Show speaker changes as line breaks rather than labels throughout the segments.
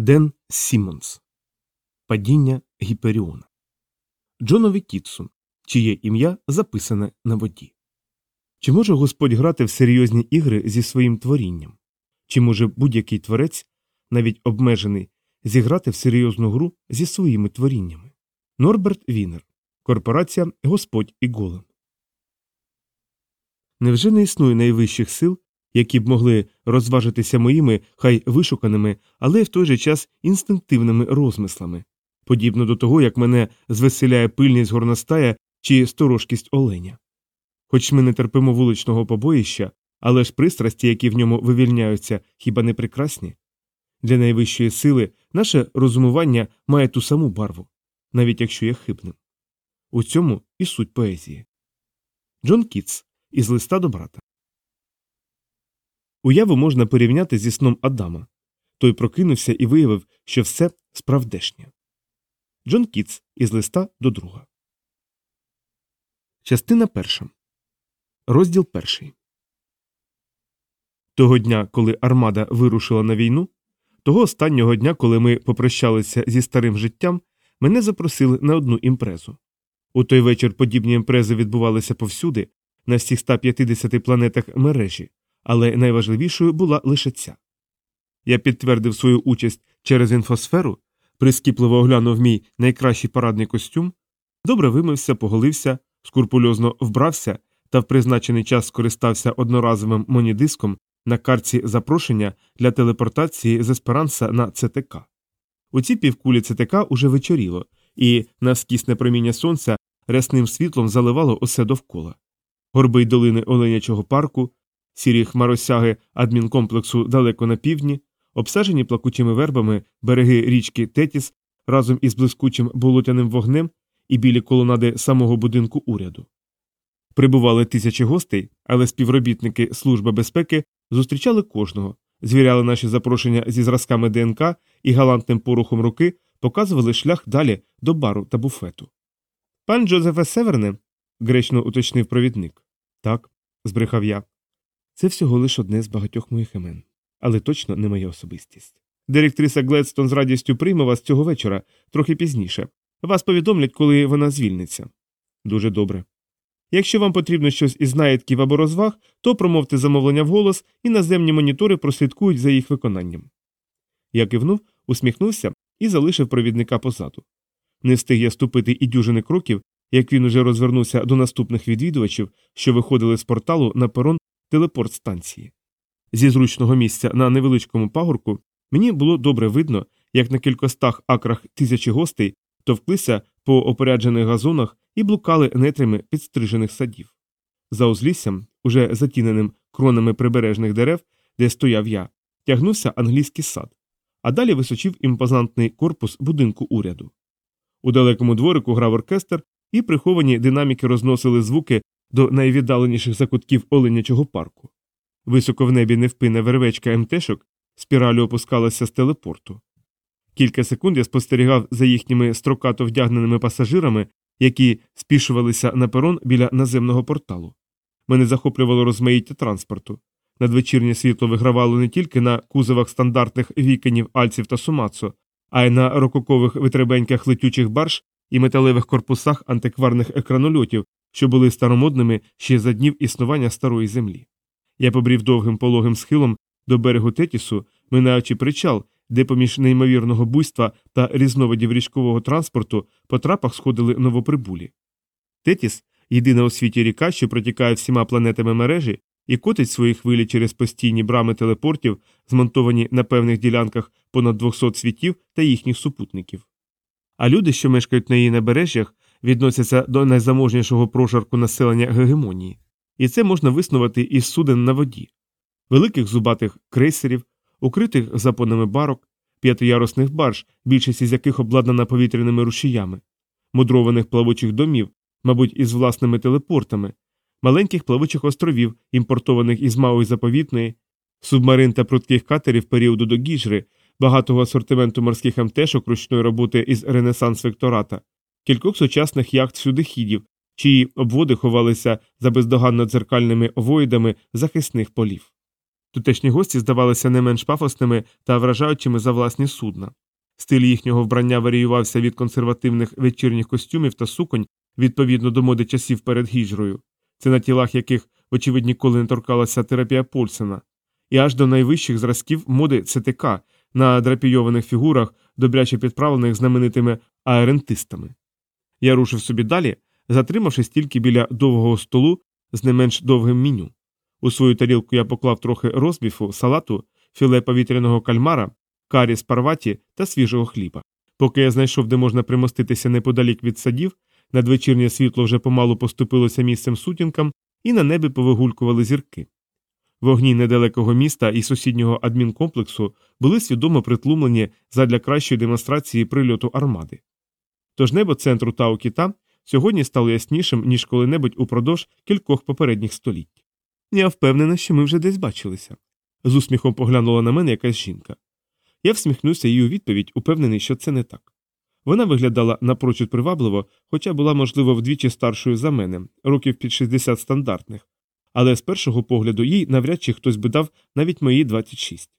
Ден Сіммонс Падіння Гіперіона Джонові Кітсу, чиє ім'я записане на воді. Чи може Господь грати в серйозні ігри зі своїм творінням? Чи може будь-який творець, навіть обмежений, зіграти в серйозну гру зі своїми творіннями? Норберт Вінер. Корпорація Господь і Голем. Невже не існує найвищих сил, які б могли розважитися моїми хай вишуканими, але в той же час інстинктивними розмислами, подібно до того, як мене звеселяє пильність горностая чи сторожкість оленя. Хоч ми не терпимо вуличного побоїща, але ж пристрасті, які в ньому вивільняються, хіба не прекрасні? Для найвищої сили наше розумування має ту саму барву, навіть якщо є хибним. У цьому і суть поезії. Джон Кітс із листа до брата. Уяву можна порівняти зі сном Адама. Той прокинувся і виявив, що все справдешнє. Джон Кітс із листа до друга. Частина перша. Розділ перший. Того дня, коли армада вирушила на війну, того останнього дня, коли ми попрощалися зі старим життям, мене запросили на одну імпрезу. У той вечір подібні імпрези відбувалися повсюди, на всіх 150 планетах мережі, але найважливішою була лише ця. Я підтвердив свою участь через інфосферу, прискіпливо оглянув мій найкращий парадний костюм, добре вимився, поголився, скурпульозно вбрався та в призначений час скористався одноразовим монідиском на картці запрошення для телепортації з есперанса на ЦТК. У цій півкулі ЦТК уже вечоріло, і навскісне проміння сонця рясним світлом заливало усе довкола. Горби й долини Оленячого парку, сірі хмаросяги адмінкомплексу далеко на півдні, обсажені плакучими вербами береги річки Тетіс разом із блискучим болотяним вогнем і білі колонади самого будинку уряду. Прибували тисячі гостей, але співробітники Служби безпеки зустрічали кожного, звіряли наші запрошення зі зразками ДНК і галантним порухом руки показували шлях далі до бару та буфету. Пан Джозефе Северне, гречно уточнив провідник. Так, збрехав я. Це всього лиш одне з багатьох моїх імен, але точно не моя особистість. Директриса Гледстон з радістю прийме вас цього вечора, трохи пізніше. Вас повідомлять, коли вона звільниться. Дуже добре. Якщо вам потрібно щось із знайдків або розваг, то промовте замовлення вголос і наземні монітори прослідкують за їх виконанням. Я кивнув, усміхнувся і залишив провідника позаду. Не встиг я ступити і дюжини кроків, як він уже розвернувся до наступних відвідувачів, що виходили з порталу на перон телепорт станції. Зі зручного місця на невеличкому пагорку мені було добре видно, як на кількостах акрах тисячі гостей товклися по опоряджених газонах і блукали нетрями підстрижених садів. За узліссям, уже затіненим кронами прибережних дерев, де стояв я, тягнувся англійський сад, а далі височив імпозантний корпус будинку уряду. У далекому дворику грав оркестр, і приховані динаміки розносили звуки до найвіддаленіших закутків оленячого парку. Високо в небі невпинна вервечка МТшок спіралю опускалася з телепорту. Кілька секунд я спостерігав за їхніми строкато вдягненими пасажирами, які спішувалися на перон біля наземного порталу. Мене захоплювало розмаїття транспорту. Надвечірнє світло вигравало не тільки на кузовах стандартних вікенів альців та сумацу, а й на рококових витребеньках летючих барж і металевих корпусах антикварних екранольотів, що були старомодними ще за днів існування старої землі. Я побрів довгим пологим схилом до берегу Тетісу, минаючи причал, де поміж неймовірного буйства та різновидів річкового транспорту по трапах сходили новоприбулі. Тетіс єдина у світі ріка, що протікає всіма планетами мережі і котить свої хвилі через постійні брами телепортів, змонтовані на певних ділянках понад 200 світів та їхніх супутників. А люди, що мешкають на її набережжях, відносяться до найзаможнішого прошарку населення гегемонії, і це можна виснувати із суден на воді, великих зубатих крейсерів, укритих запонами барок, п'ятиярусних барж, більшість із яких обладнана повітряними рушіями, мудрованих плавучих домів, мабуть, із власними телепортами, маленьких плавучих островів, імпортованих із Мау заповітної, субмарин та прудких катерів періоду до гіжри, багатого асортименту морських МТшок ручної роботи із Ренесанс Вектората, кількох сучасних яхт сюдихідів, чиї обводи ховалися за бездоганно дзеркальними овоїдами захисних полів. Тутешні гості здавалися не менш пафосними та вражаючими за власні судна. Стиль їхнього вбрання варіювався від консервативних вечірніх костюмів та суконь відповідно до моди часів перед гіжрою, це на тілах яких, вочевидь, ніколи не торкалася терапія Польсена, і аж до найвищих зразків моди ЦТК на драпійованих фігурах, добряче підправлених знаменитими аерентистами. Я рушив собі далі, затримавшись тільки біля довгого столу з не менш довгим меню. У свою тарілку я поклав трохи розбіфу, салату, філе повітряного кальмара, карі з парваті та свіжого хліба. Поки я знайшов, де можна примоститися неподалік від садів, надвечірнє світло вже помалу поступилося місцем сутінкам, і на небі повигулькували зірки. Вогні недалекого міста і сусіднього адмінкомплексу були свідомо притлумлені задля кращої демонстрації прильоту армади. Тож небо центру Таукіта сьогодні стало яснішим, ніж коли-небудь упродовж кількох попередніх століть. Я впевнена, що ми вже десь бачилися. З усміхом поглянула на мене якась жінка. Я всміхнувся їй у відповідь, упевнений, що це не так. Вона виглядала напрочуд привабливо, хоча була, можливо, вдвічі старшою за мене, років під 60 стандартних, але з першого погляду їй навряд чи хтось би дав навіть мої 26.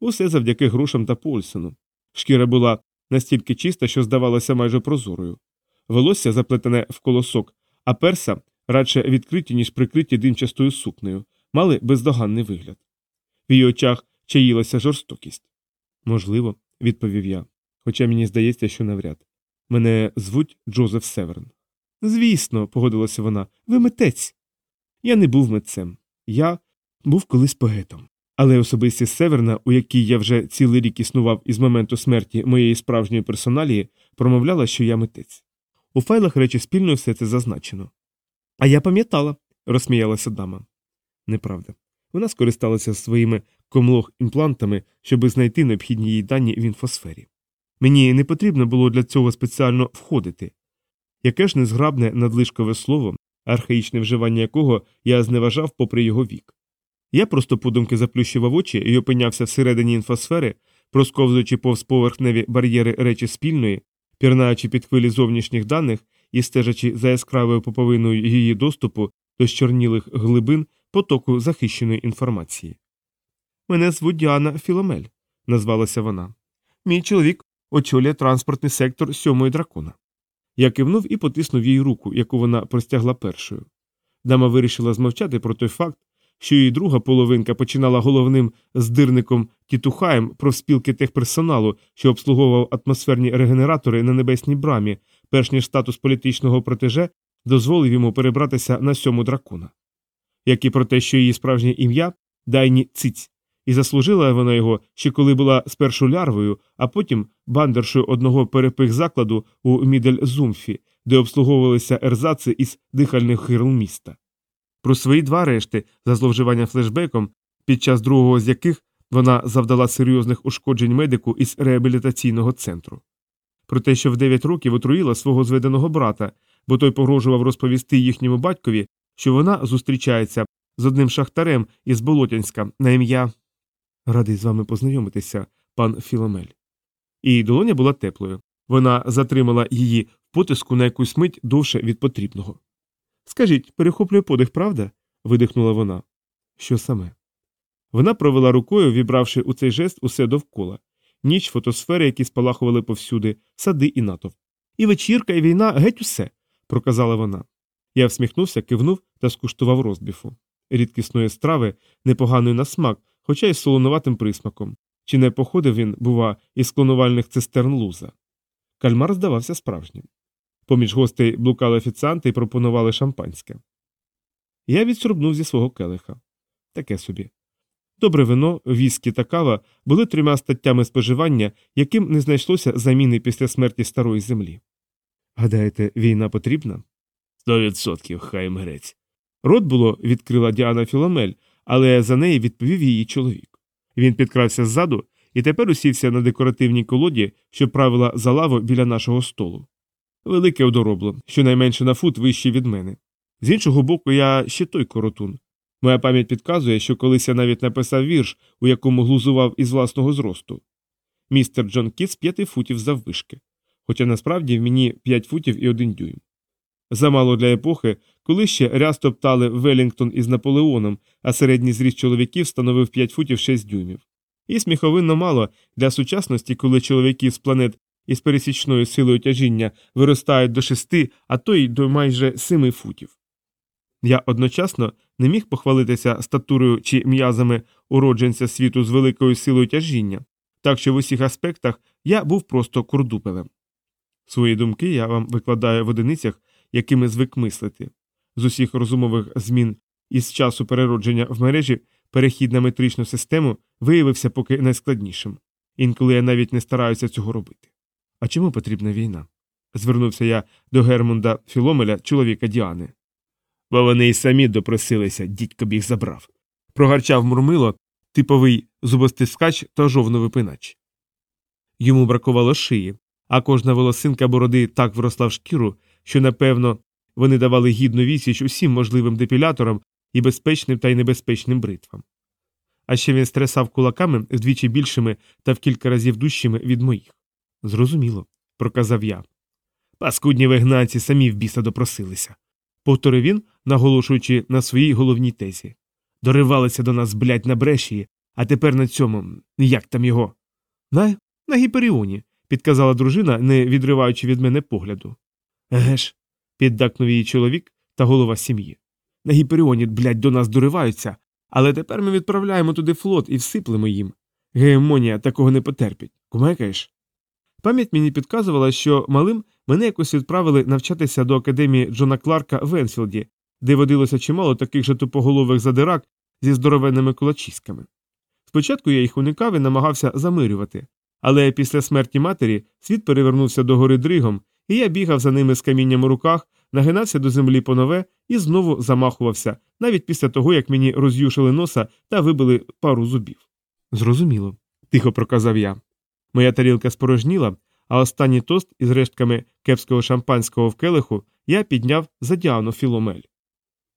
Усе завдяки грушам та Польсону. Шкіра була настільки чиста, що здавалася майже прозорою. Волосся заплетене в колосок, а перса радше відкриті, ніж прикриті димчастою сукнею, мали бездоганний вигляд. В її очах чаїлася жорстокість. Можливо, відповів я, хоча мені здається, що навряд. Мене звуть Джозеф Северн. Звісно, погодилася вона, ви митець. Я не був митцем. Я був колись поетом. Але особистість Северна, у якій я вже цілий рік існував із моменту смерті моєї справжньої персоналії, промовляла, що я митець. У файлах речі спільної все це зазначено. А я пам'ятала, розсміялася дама. Неправда. Вона скористалася своїми комлог імплантами, щоби знайти необхідні їй дані в інфосфері. Мені не потрібно було для цього спеціально входити. Яке ж незграбне надлишкове слово, архаїчне вживання якого я зневажав попри його вік. Я просто подумки заплющував очі і опинявся всередині інфосфери, просковзуючи повз поверхневі бар'єри речі спільної, пірнаючи під хвилі зовнішніх даних і стежачи за яскравою поповиною її доступу до щорнілих глибин потоку захищеної інформації. Мене звуть Діана Філомель, назвалася вона. Мій чоловік очолює транспортний сектор сьомої дракона. Я кивнув і потиснув їй руку, яку вона простягла першою. Дама вирішила змовчати про той факт, що її друга половинка починала головним здирником тітухаєм про спілки техперсоналу, що обслуговував атмосферні регенератори на небесній брамі, перш ніж статус політичного протеже дозволив йому перебратися на сьому дракона. Як і про те, що її справжнє ім'я Дайні Циць, і заслужила вона його ще коли була спершу лярвою, а потім бандершою одного перепих закладу у Мідель-Зумфі, де обслуговувалися ерзаци із дихальних гирл міста. Про свої два решти за зловживання флешбеком, під час другого з яких вона завдала серйозних ушкоджень медику із реабілітаційного центру. Про те, що в 9 років отруїла свого зведеного брата, бо той погрожував розповісти їхньому батькові, що вона зустрічається з одним шахтарем із Болотянська на ім'я. Радий з вами познайомитися, пан Філомель. І долоня була теплою. Вона затримала її в потиску на якусь мить довше від потрібного. Скажіть, перехоплює подих, правда? видихнула вона. Що саме? Вона провела рукою, вібравши у цей жест усе довкола ніч, фотосфери, які спалахували повсюди, сади і натовп. І вечірка, і війна геть усе, проказала вона. Я всміхнувся, кивнув та скуштував розбіфу. Рідкісної страви, непоганої на смак, хоча й солонуватим присмаком. Чи не походив він, бува, із клонувальних цистерн луза? Кальмар здавався справжнім. Поміж гостей блукали офіціанти і пропонували шампанське. Я відсорбнув зі свого келиха. Таке собі. Добре вино, віскі та кава були трьома статтями споживання, яким не знайшлося заміни після смерті старої землі. Гадаєте, війна потрібна? Сто відсотків, хайм грець. Рот було відкрила Діана Філомель, але за неї відповів її чоловік. Він підкрався ззаду і тепер усівся на декоративній колоді, що правила за лаву біля нашого столу. Велике одоробло, щонайменше на фут вище від мене. З іншого боку, я ще той коротун. Моя пам'ять підказує, що колись я навіть написав вірш, у якому глузував із власного зросту. Містер Джон Кіт з п'яти футів заввишки, хоча насправді в мені п'ять футів і один дюйм. Замало для епохи, коли ще ряд топтали Велінгтон із Наполеоном, а середній зріст чоловіків становив 5 футів 6 дюймів. І сміховинно мало для сучасності, коли чоловіки з планет із пересічною силою тяжіння виростають до 6, а то й до майже 7 футів. Я одночасно не міг похвалитися статурою чи м'язами уродженця світу з великою силою тяжіння, так що в усіх аспектах я був просто курдупелем. Свої думки я вам викладаю в одиницях, якими звик мислити. З усіх розумових змін із часу переродження в мережі перехід на метричну систему виявився поки найскладнішим. Інколи я навіть не стараюся цього робити. А чому потрібна війна? звернувся я до Гермунда Філомеля, чоловіка Діани. Бо вони й самі допросилися, дідько б їх забрав. Прогарчав Мурмило, типовий зубостискач та жовновипинач. Йому бракувало шиї, а кожна волосинка бороди так вросла в шкіру, що, напевно, вони давали гідну відсіч усім можливим депіляторам і безпечним та й небезпечним бритвам. А ще він стресав кулаками вдвічі більшими та в кілька разів дужчими від моїх. Зрозуміло, проказав я. Паскудні вигнанці самі в біса допросилися, повторив він, наголошуючи на своїй головній тезі. Доривалися до нас, блядь, на брешії, а тепер на цьому, як там його? На на гіперіоні, підказала дружина, не відриваючи від мене погляду. Еге ж, піддакнув її чоловік та голова сім'ї. На гіперіоні, блядь, до нас дориваються, але тепер ми відправляємо туди флот і всиплемо їм. Гегемонія такого не потерпить. Кумекаєш? Пам'ять мені підказувала, що малим мене якось відправили навчатися до академії Джона Кларка в Енфілді, де водилося чимало таких же тупоголових задирак зі здоровенними кулачиськами. Спочатку я їх уникав і намагався замирювати, але після смерті матері світ перевернувся догори дриґом, і я бігав за ними з камінням у руках, нагинався до землі по нове і знову замахувався, навіть після того, як мені роз'юшили носа та вибили пару зубів. Зрозуміло, тихо проказав я. Моя тарілка спорожніла, а останній тост із рештками кепського шампанського в келиху я підняв за Діану Філомель.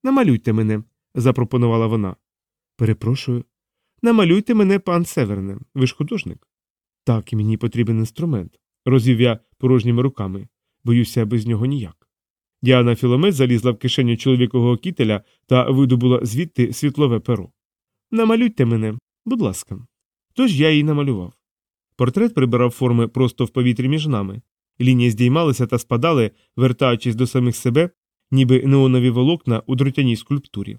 Намалюйте мене, запропонувала вона. Перепрошую. Намалюйте мене, пан Северне, ви ж художник. Так, і мені потрібен інструмент, розвів я порожніми руками. Боюся, без нього ніяк. Діана Філомель залізла в кишеню чоловікового кітеля та видобула звідти світлове перо. Намалюйте мене, будь ласка. Тож я її намалював. Портрет прибирав форми просто в повітрі між нами. Лінії здіймалися та спадали, вертаючись до самих себе, ніби неонові волокна у дротяній скульптурі.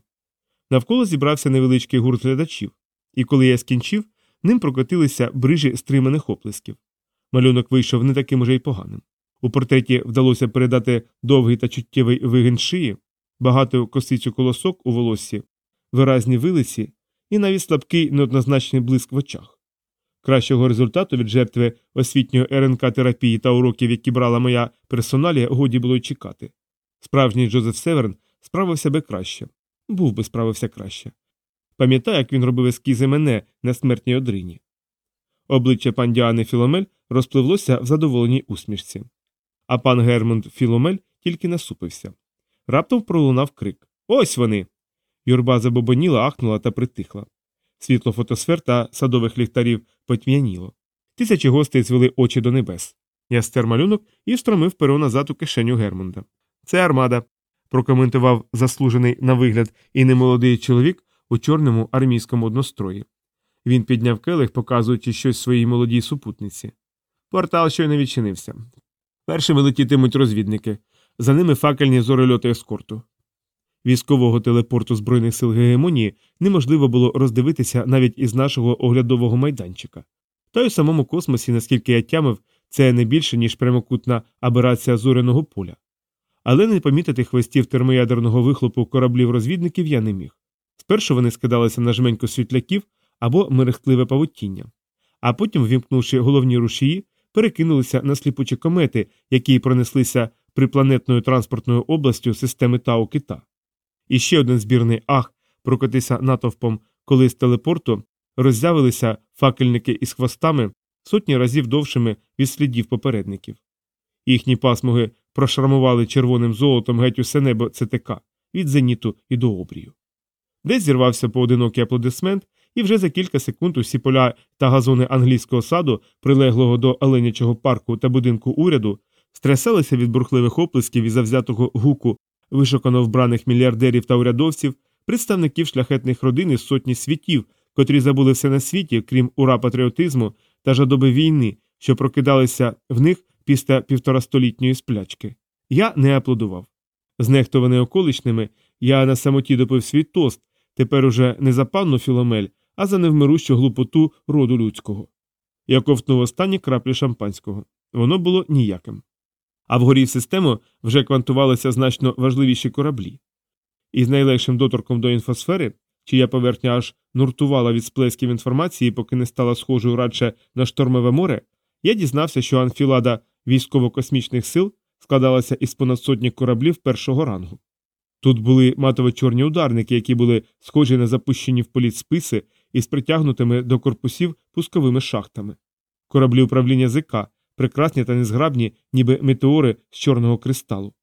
Навколо зібрався невеличкий гурт глядачів, і коли я скінчив, ним прокотилися брижі стриманих оплесків. Малюнок вийшов не таким уже й поганим. У портреті вдалося передати довгий та чуттєвий вигин шиї, багато косицю колосок у волоссі, виразні вилиці і навіть слабкий неоднозначний блиск в очах. Кращого результату від жертви освітньої РНК терапії та уроків, які брала моя персоналія, годі було й чекати. Справжній Джозеф Северн справився би краще, був би справився краще. Пам'ятаю, як він робив ескізи мене на смертній одрині. Обличчя пан Діани Філомель розпливлося в задоволеній усмішці. А пан Гермунд Філомель тільки насупився. Раптом пролунав крик Ось вони. Юрба забобоніла, ахнула та притихла. Світло фотосфер та садових ліхтарів потьмяніло. Тисячі гостей звели очі до небес. Я стер малюнок і встромив перо назад у кишеню Гермунда. Це армада, прокоментував заслужений на вигляд і немолодий чоловік у чорному армійському однострої. Він підняв келих, показуючи щось своїй молодій супутниці. Портал щойно відчинився. Першими летітимуть розвідники, за ними факельні зорольоти ескорту. Військового телепорту Збройних сил Гегемонії неможливо було роздивитися навіть із нашого оглядового майданчика. Та й у самому космосі, наскільки я тямив, це не більше, ніж прямокутна аберація зореного поля. Але не помітити хвостів термоядерного вихлопу кораблів розвідників я не міг. Спершу вони скидалися на жменьку світляків або мерехтливе павутіння, а потім, вімкнувши головні рушії, перекинулися на сліпучі комети, які пронеслися припланетною транспортною областю системи Тау Кита. І ще один збірний ах прокотився натовпом, коли з телепорту роззявилися факельники із хвостами сотні разів довшими від слідів попередників. Їхні пасмуги прошрамували червоним золотом геть усе небо ЦТК від зеніту і до обрію. Десь зірвався поодинокий аплодисмент, і вже за кілька секунд усі поля та газони англійського саду, прилеглого до Оленячого парку та будинку уряду, стрясалися від бурхливих оплесків і завзятого гуку вишукано вбраних мільярдерів та урядовців, представників шляхетних родин із сотні світів, котрі забули все на світі, крім ура патріотизму та жадоби війни, що прокидалися в них після півторастолітньої сплячки. Я не аплодував. Знехтований околичними, я на самоті допив свій тост, тепер уже не за панну Філомель, а за невмирущу глупоту роду людського. Я ковтнув останні краплі шампанського. Воно було ніяким. А вгорі в систему вже квантувалися значно важливіші кораблі. Із найлегшим доторком до інфосфери, чия поверхня аж нуртувала від сплесків інформації, поки не стала схожою радше на штормове море, я дізнався, що анфілада військово-космічних сил складалася із понад сотні кораблів першого рангу. Тут були матово-чорні ударники, які були схожі на запущені в політ списи із притягнутими до корпусів пусковими шахтами. Кораблі управління ЗК, прекрасні та незграбні, ніби метеори з чорного кристалу.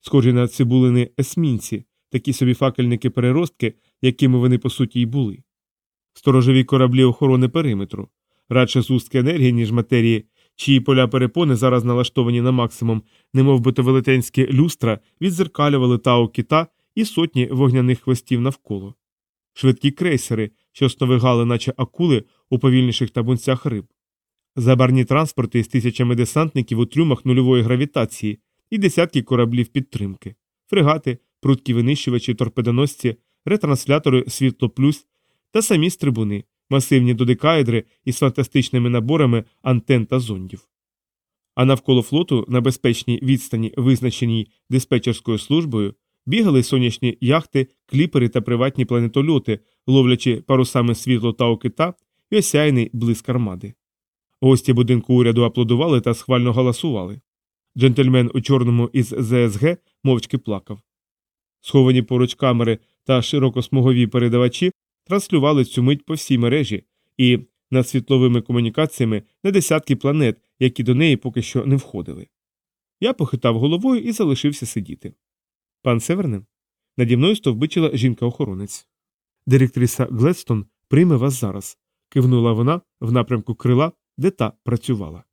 Схожі на цибулини есмінці, такі собі факельники-переростки, якими вони по суті й були. Сторожові кораблі охорони периметру, радше зустки енергії, ніж матерії, чиї поля перепони зараз налаштовані на максимум, немов би то велетенські люстра, відзеркалювали тау кита і сотні вогняних хвостів навколо. Швидкі крейсери, що сновигали, наче акули у повільніших табунцях риб. Забарні транспорти з тисячами десантників у трюмах нульової гравітації і десятки кораблів підтримки, фрегати, прудкі винищувачі, торпедоносці, ретранслятори світло плюс та самі стрибуни, масивні додекаедри із фантастичними наборами антен та зондів. А навколо флоту на безпечній відстані, визначеній диспетчерською службою, бігали сонячні яхти, кліпери та приватні планетольоти, ловлячи парусами світло та окита і осяйний блиск армади. Гості будинку уряду аплодували та схвально галасували. Джентльмен у чорному із ЗСГ мовчки плакав. Сховані поруч камери та широкосмугові передавачі транслювали цю мить по всій мережі і над світловими комунікаціями на десятки планет, які до неї поки що не входили. Я похитав головою і залишився сидіти. Пан Севернен, наді мною стовбичила жінка-охоронець. Директриса Гледстон прийме вас зараз, кивнула вона в напрямку крила, де та працювала.